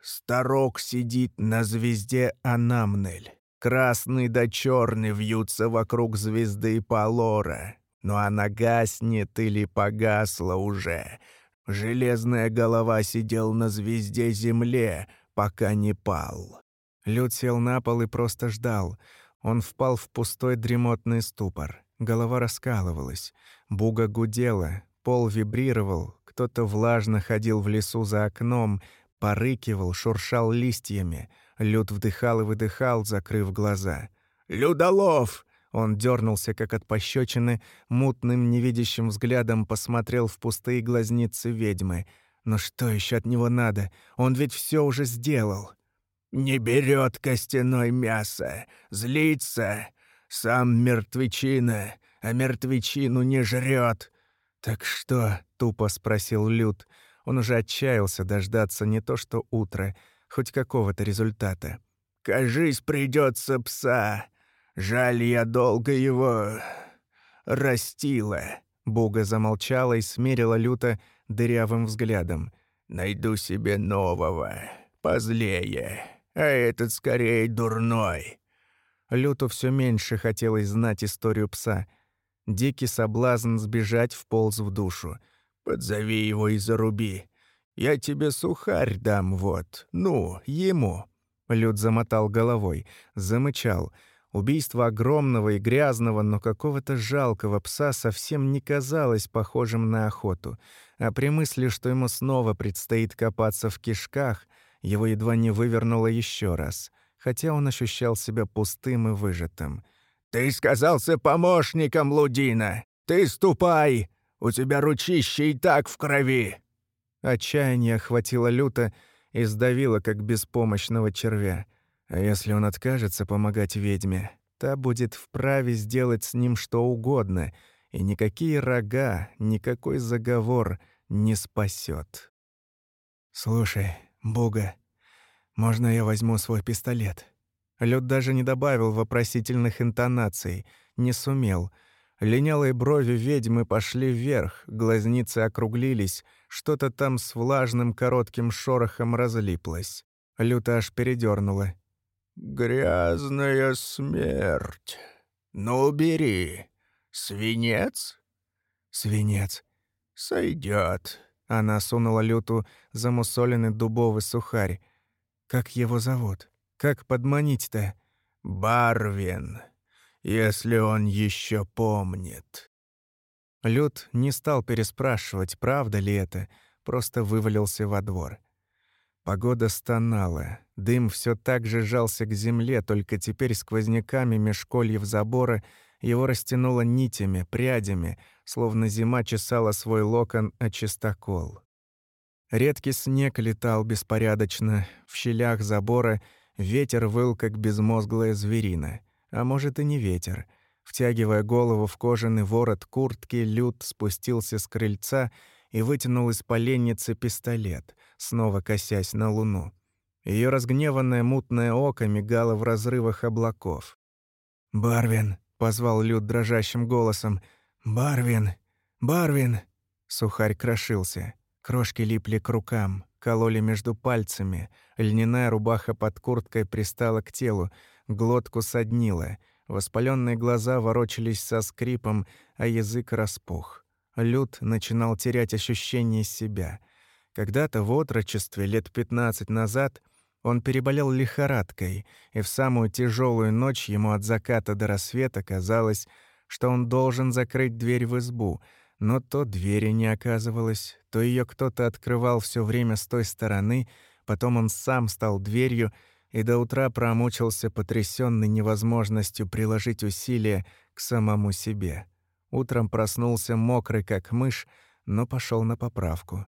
Старок сидит на звезде Анамнель. Красный да черный вьются вокруг звезды Палора. Но она гаснет или погасла уже. Железная голова сидел на звезде Земле, пока не пал. Люд сел на пол и просто ждал. Он впал в пустой дремотный ступор. Голова раскалывалась. Буга гудела, пол вибрировал, кто-то влажно ходил в лесу за окном, порыкивал, шуршал листьями. Люд вдыхал и выдыхал, закрыв глаза. «Людолов!» Он дернулся, как от пощечины, мутным невидящим взглядом посмотрел в пустые глазницы ведьмы. Но что еще от него надо? Он ведь все уже сделал. «Не берет костяной мясо, злится. Сам мертвечина, а мертвечину не жрет. «Так что?» — тупо спросил Люд. Он уже отчаялся дождаться не то что утра, хоть какого-то результата. «Кажись, придется пса. Жаль, я долго его... растила». Буга замолчала и смерила Люта дырявым взглядом. «Найду себе нового, позлее, а этот скорее дурной». Люту все меньше хотелось знать историю пса. Дикий соблазн сбежать вполз в душу. «Подзови его и заруби. Я тебе сухарь дам, вот. Ну, ему». Люд замотал головой, замычал — Убийство огромного и грязного, но какого-то жалкого пса совсем не казалось похожим на охоту, а при мысли, что ему снова предстоит копаться в кишках, его едва не вывернуло еще раз, хотя он ощущал себя пустым и выжатым. «Ты сказался помощником, Лудина! Ты ступай! У тебя ручище и так в крови!» Отчаяние охватило люто и сдавило, как беспомощного червя — а если он откажется помогать ведьме, та будет вправе сделать с ним что угодно, и никакие рога, никакой заговор не спасет. «Слушай, Буга, можно я возьму свой пистолет?» Люд даже не добавил вопросительных интонаций, не сумел. Линялые брови ведьмы пошли вверх, глазницы округлились, что-то там с влажным коротким шорохом разлиплось. Люта аж передернула. «Грязная смерть. Ну, бери. Свинец?» «Свинец. Сойдет. Она сунула Люту замусоленный дубовый сухарь. «Как его зовут? Как подманить-то?» «Барвин, если он еще помнит». Лют не стал переспрашивать, правда ли это, просто вывалился во двор. Погода стонала. Дым все так же жался к земле, только теперь сквозняками меж кольев забора его растянуло нитями, прядями, словно зима чесала свой локон о чистокол. Редкий снег летал беспорядочно, в щелях забора ветер выл, как безмозглая зверина. А может, и не ветер. Втягивая голову в кожаный ворот куртки, Люд спустился с крыльца и вытянул из поленницы пистолет снова косясь на луну. Ее разгневанное мутное око мигало в разрывах облаков. «Барвин!» — позвал Люд дрожащим голосом. «Барвин! Барвин!» Сухарь крошился. Крошки липли к рукам, кололи между пальцами. Льняная рубаха под курткой пристала к телу, глотку соднила. Воспаленные глаза ворочались со скрипом, а язык распух. Люд начинал терять ощущение себя. Когда-то в отрочестве, лет 15 назад, он переболел лихорадкой, и в самую тяжелую ночь ему от заката до рассвета казалось, что он должен закрыть дверь в избу, но то двери не оказывалось, то ее кто-то открывал все время с той стороны, потом он сам стал дверью и до утра промучился потрясенный невозможностью приложить усилия к самому себе. Утром проснулся мокрый, как мышь, но пошел на поправку.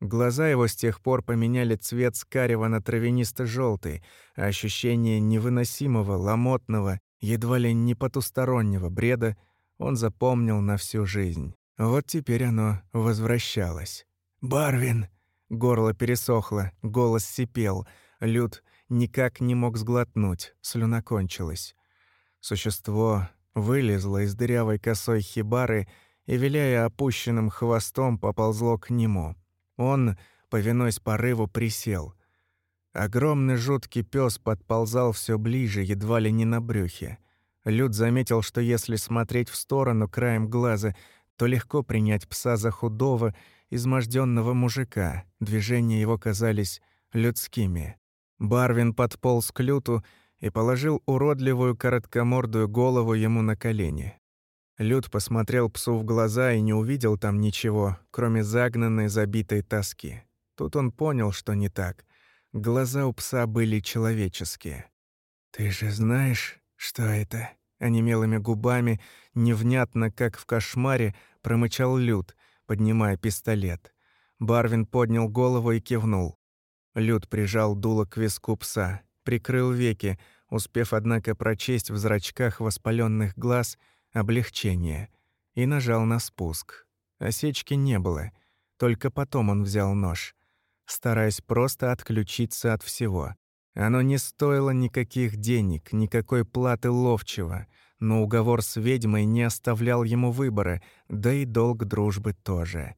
Глаза его с тех пор поменяли цвет с карего на травянисто желтый а ощущение невыносимого, ломотного, едва ли не потустороннего бреда он запомнил на всю жизнь. Вот теперь оно возвращалось. «Барвин!» Горло пересохло, голос сипел. Люд никак не мог сглотнуть, слюна кончилась. Существо вылезло из дырявой косой хибары и, виляя опущенным хвостом, поползло к нему. Он, повинуясь порыву, присел. Огромный жуткий пес подползал все ближе, едва ли не на брюхе. Люд заметил, что если смотреть в сторону краем глаза, то легко принять пса за худого, изможденного мужика. Движения его казались людскими. Барвин подполз к Люту и положил уродливую короткомордую голову ему на колени. Люд посмотрел псу в глаза и не увидел там ничего, кроме загнанной, забитой тоски. Тут он понял, что не так. Глаза у пса были человеческие. «Ты же знаешь, что это?» Онемелыми губами, невнятно, как в кошмаре, промычал Люд, поднимая пистолет. Барвин поднял голову и кивнул. Люд прижал дуло к виску пса, прикрыл веки, успев, однако, прочесть в зрачках воспаленных глаз облегчение, и нажал на спуск. Осечки не было, только потом он взял нож, стараясь просто отключиться от всего. Оно не стоило никаких денег, никакой платы ловчего, но уговор с ведьмой не оставлял ему выбора, да и долг дружбы тоже.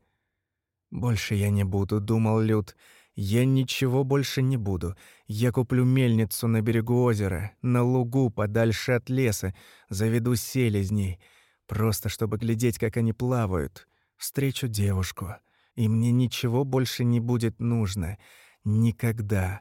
«Больше я не буду», — думал Люд, — я ничего больше не буду. Я куплю мельницу на берегу озера, на лугу, подальше от леса, заведу селезней, просто чтобы глядеть, как они плавают. Встречу девушку, и мне ничего больше не будет нужно. Никогда.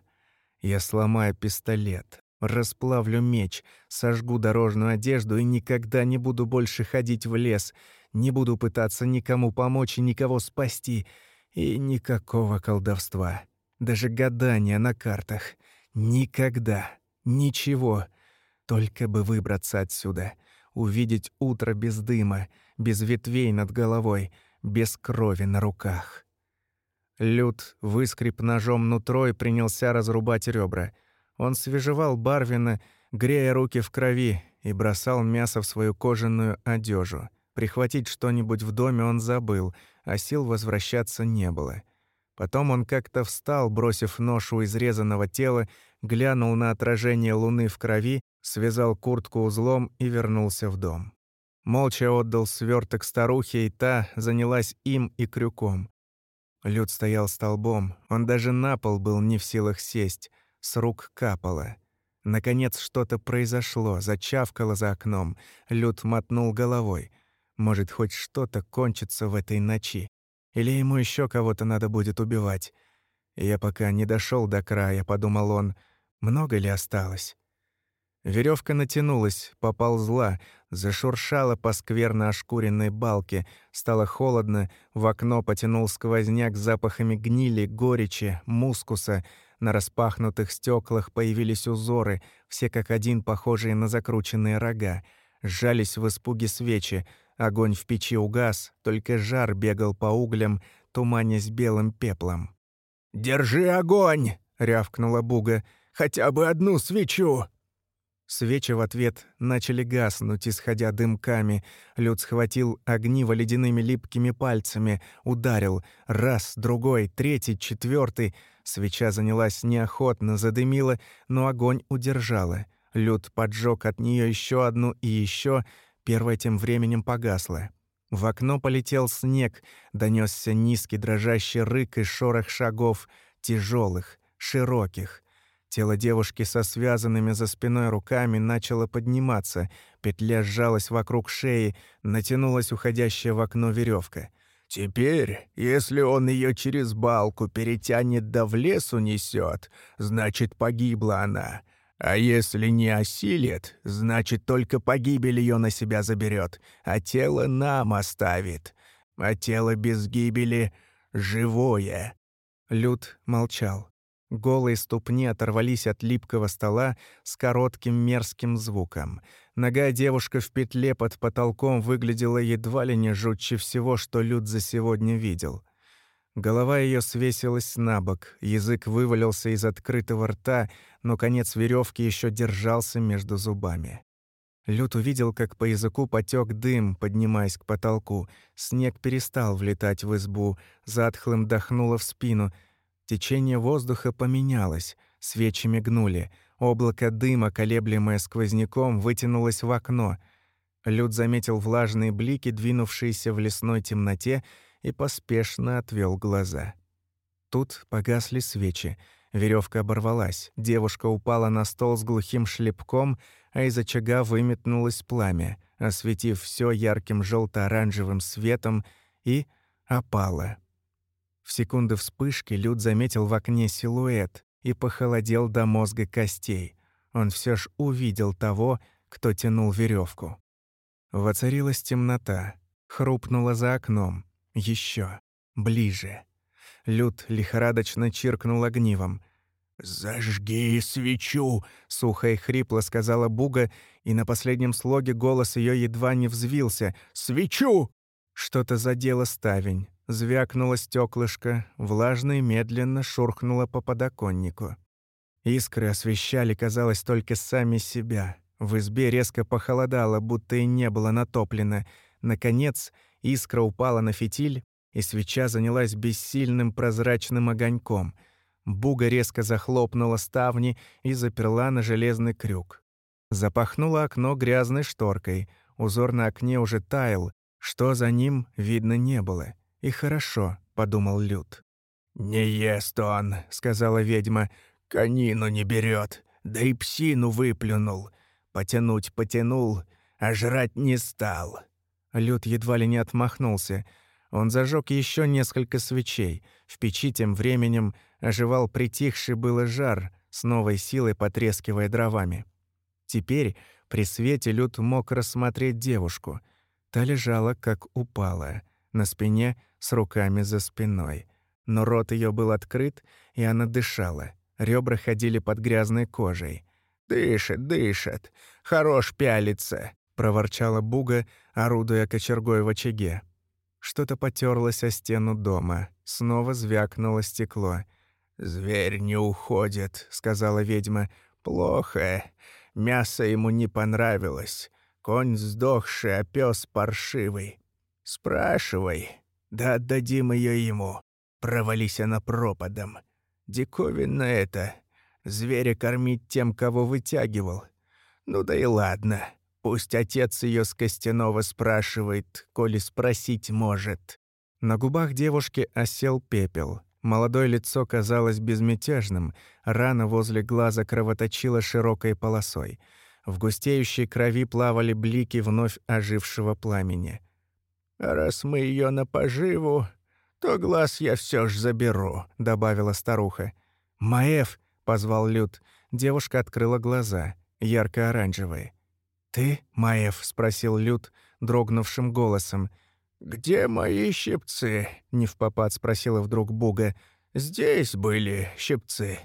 Я сломаю пистолет, расплавлю меч, сожгу дорожную одежду и никогда не буду больше ходить в лес, не буду пытаться никому помочь и никого спасти, и никакого колдовства. Даже гадания на картах. Никогда. Ничего. Только бы выбраться отсюда. Увидеть утро без дыма, без ветвей над головой, без крови на руках. Люд выскреб ножом нутро и принялся разрубать ребра. Он свежевал Барвина, грея руки в крови, и бросал мясо в свою кожаную одежу. Прихватить что-нибудь в доме он забыл, а сил возвращаться не было. Потом он как-то встал, бросив нож у изрезанного тела, глянул на отражение луны в крови, связал куртку узлом и вернулся в дом. Молча отдал сверток старухе, и та занялась им и крюком. Люд стоял столбом, он даже на пол был не в силах сесть, с рук капало. Наконец что-то произошло, зачавкало за окном. Люд мотнул головой. Может, хоть что-то кончится в этой ночи. Или ему еще кого-то надо будет убивать. Я пока не дошел до края, подумал он, много ли осталось. Веревка натянулась, поползла, зашуршала по скверно ошкуренной балке, стало холодно, в окно потянул сквозняк с запахами гнили, горечи, мускуса. На распахнутых стеклах появились узоры, все как один похожие на закрученные рога. Сжались в испуге свечи, Огонь в печи угас, только жар бегал по углям, туманясь белым пеплом. «Держи огонь!» — рявкнула Буга. «Хотя бы одну свечу!» Свечи в ответ начали гаснуть, исходя дымками. Люд схватил огниво ледяными липкими пальцами, ударил. Раз, другой, третий, четвертый. Свеча занялась неохотно, задымила, но огонь удержала. Люд поджег от нее еще одну и еще, Первая тем временем погасла. В окно полетел снег, донесся низкий дрожащий рык и шорох шагов, тяжелых, широких. Тело девушки со связанными за спиной руками начало подниматься, петля сжалась вокруг шеи, натянулась уходящая в окно веревка. Теперь, если он ее через балку перетянет да в лес унесет, значит, погибла она. А если не осилит, значит, только погибель ее на себя заберет, а тело нам оставит. А тело без гибели — живое». Люд молчал. Голые ступни оторвались от липкого стола с коротким мерзким звуком. Нога девушка в петле под потолком выглядела едва ли не жутче всего, что Люд за сегодня видел. Голова ее свесилась на бок, язык вывалился из открытого рта, но конец веревки еще держался между зубами. Люд увидел, как по языку потек дым, поднимаясь к потолку. Снег перестал влетать в избу, затхлым дохнуло в спину — Течение воздуха поменялось, свечи мигнули, облако дыма, колеблемое сквозняком, вытянулось в окно. Люд заметил влажные блики, двинувшиеся в лесной темноте, и поспешно отвел глаза. Тут погасли свечи. Веревка оборвалась, девушка упала на стол с глухим шлепком, а из очага выметнулось пламя, осветив все ярким желто оранжевым светом, и опала. В секунды вспышки Люд заметил в окне силуэт и похолодел до мозга костей. Он все ж увидел того, кто тянул веревку. Воцарилась темнота, хрупнула за окном. Еще ближе. Люд лихорадочно чиркнул огнивом. «Зажги свечу!» — сухо и хрипло сказала Буга, и на последнем слоге голос ее едва не взвился. «Свечу!» Что-то задело ставень. Звякнуло стеклышко, влажно и медленно шурхнуло по подоконнику. Искры освещали, казалось, только сами себя. В избе резко похолодало, будто и не было натоплено. Наконец, искра упала на фитиль, и свеча занялась бессильным прозрачным огоньком. Буга резко захлопнула ставни и заперла на железный крюк. Запахнуло окно грязной шторкой. Узор на окне уже таял, что за ним видно не было. «И хорошо», — подумал Люд. «Не ест он», — сказала ведьма, — «конину не берет, да и псину выплюнул. Потянуть потянул, а жрать не стал». Люд едва ли не отмахнулся. Он зажег еще несколько свечей. В печи тем временем оживал притихший было жар, с новой силой потрескивая дровами. Теперь при свете Люд мог рассмотреть девушку. Та лежала, как упала. На спине с руками за спиной. Но рот ее был открыт, и она дышала. Ребра ходили под грязной кожей. «Дышит, дышит. Хорош пялиться», — проворчала Буга, орудуя кочергой в очаге. Что-то потерлось о стену дома. Снова звякнуло стекло. «Зверь не уходит», — сказала ведьма. «Плохо. Мясо ему не понравилось. Конь сдохший, а пес паршивый. Спрашивай, да отдадим ее ему. Провались она пропадом. Диковинно это. Зверя кормить тем, кого вытягивал. Ну да и ладно. Пусть отец ее с Костянова спрашивает, коли спросить может. На губах девушки осел пепел. Молодое лицо казалось безмятежным, рана возле глаза кровоточила широкой полосой. В густеющей крови плавали блики вновь ожившего пламени. Раз мы ее на поживу, то глаз я все ж заберу», — добавила старуха. «Маэв!» — позвал Люд. Девушка открыла глаза, ярко-оранжевые. «Ты, Маев?» — спросил Люд дрогнувшим голосом. «Где мои щипцы?» — не в попад спросила вдруг Буга. «Здесь были щипцы».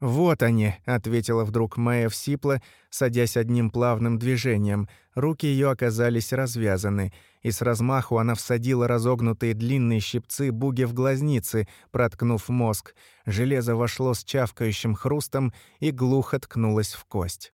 «Вот они», — ответила вдруг Майя сипло, садясь одним плавным движением. Руки ее оказались развязаны, и с размаху она всадила разогнутые длинные щипцы буги в глазницы, проткнув мозг. Железо вошло с чавкающим хрустом и глухо ткнулось в кость.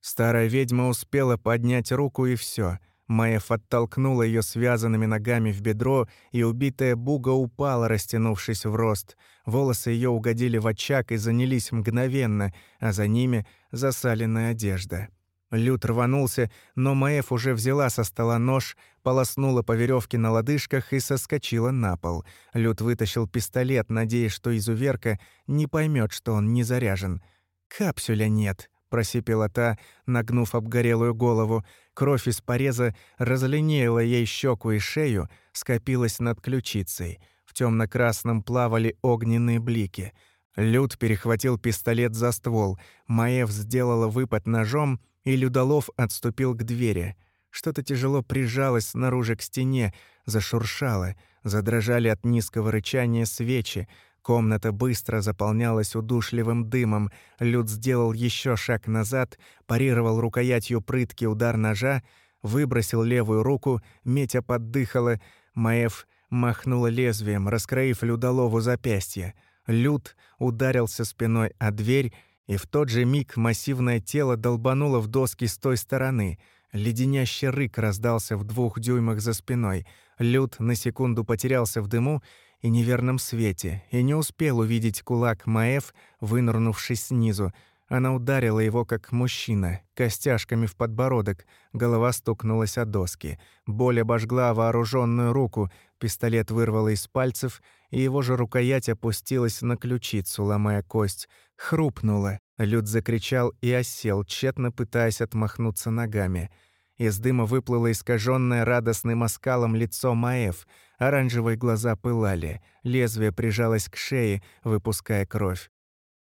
Старая ведьма успела поднять руку, и все. Маев оттолкнула ее связанными ногами в бедро, и убитая буга упала, растянувшись в рост. Волосы ее угодили в очаг и занялись мгновенно, а за ними засаленная одежда. Лют рванулся, но Маев уже взяла со стола нож, полоснула по веревке на лодыжках и соскочила на пол. Лют вытащил пистолет, надеясь, что изуверка не поймет, что он не заряжен. «Капсюля нет», — просипела та, нагнув обгорелую голову. Кровь из пореза разлинеяла ей щеку и шею, скопилась над ключицей. В темно красном плавали огненные блики. Люд перехватил пистолет за ствол. Маев сделала выпад ножом, и Людолов отступил к двери. Что-то тяжело прижалось снаружи к стене, зашуршало, задрожали от низкого рычания свечи. Комната быстро заполнялась удушливым дымом. Люд сделал еще шаг назад, парировал рукоятью прытки удар ножа, выбросил левую руку, Метя поддыхала, Маев махнула лезвием, раскроив Людолову запястье. Люд ударился спиной о дверь, и в тот же миг массивное тело долбануло в доски с той стороны. Леденящий рык раздался в двух дюймах за спиной. Люд на секунду потерялся в дыму и неверном свете, и не успел увидеть кулак Маев, вынырнувший снизу. Она ударила его как мужчина, костяшками в подбородок. Голова стукнулась о доски. Боль обожгла вооруженную руку, пистолет вырвало из пальцев, и его же рукоять опустилась на ключицу, ломая кость. Хрупнула. Люд закричал и осел, тщетно пытаясь отмахнуться ногами. Из дыма выплыло искаженное радостным оскалом лицо Маев. Оранжевые глаза пылали. Лезвие прижалось к шее, выпуская кровь.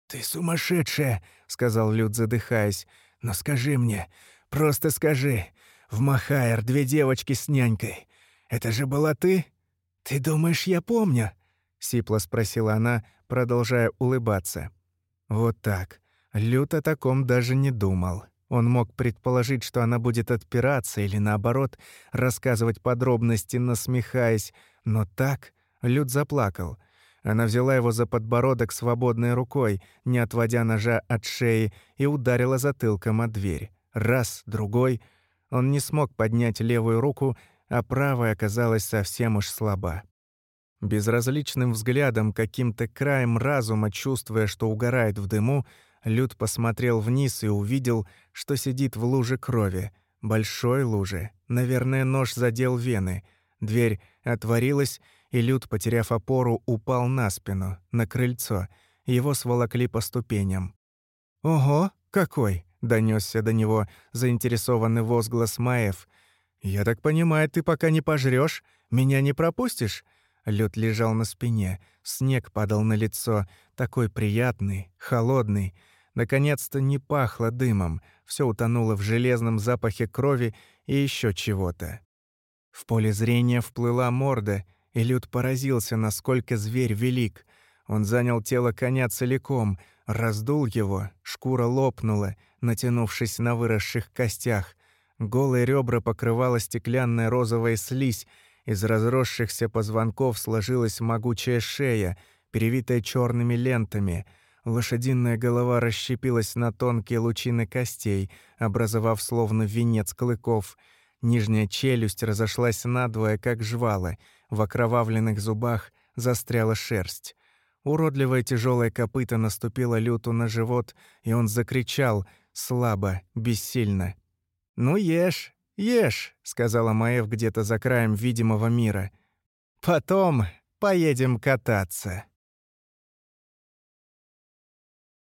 «Ты сумасшедшая!» — сказал Люд, задыхаясь. «Но скажи мне, просто скажи. В Махайр две девочки с нянькой. Это же была ты? Ты думаешь, я помню?» — сипло спросила она, продолжая улыбаться. Вот так. Люд о таком даже не думал. Он мог предположить, что она будет отпираться или, наоборот, рассказывать подробности, насмехаясь. Но так Люд заплакал. Она взяла его за подбородок свободной рукой, не отводя ножа от шеи, и ударила затылком о дверь. Раз, другой. Он не смог поднять левую руку, а правая оказалась совсем уж слаба. Безразличным взглядом, каким-то краем разума, чувствуя, что угорает в дыму, Люд посмотрел вниз и увидел, что сидит в луже крови. Большой луже. Наверное, нож задел вены. Дверь отворилась, и Люд, потеряв опору, упал на спину, на крыльцо. Его сволокли по ступеням. «Ого, какой!» — донесся до него заинтересованный возглас Маев. «Я так понимаю, ты пока не пожрёшь, меня не пропустишь?» Лед лежал на спине, снег падал на лицо, такой приятный, холодный. Наконец-то не пахло дымом, все утонуло в железном запахе крови и еще чего-то. В поле зрения вплыла морда, и Люд поразился, насколько зверь велик. Он занял тело коня целиком, раздул его, шкура лопнула, натянувшись на выросших костях. Голые ребра покрывала стеклянная розовая слизь, из разросшихся позвонков сложилась могучая шея, перевитая черными лентами. Лошадиная голова расщепилась на тонкие лучины костей, образовав словно венец клыков. Нижняя челюсть разошлась надвое, как жвала. В окровавленных зубах застряла шерсть. Уродливое тяжелое копыто наступило люту на живот, и он закричал, слабо, бессильно. «Ну ешь, «Ешь», — сказала Маев где-то за краем видимого мира. «Потом поедем кататься».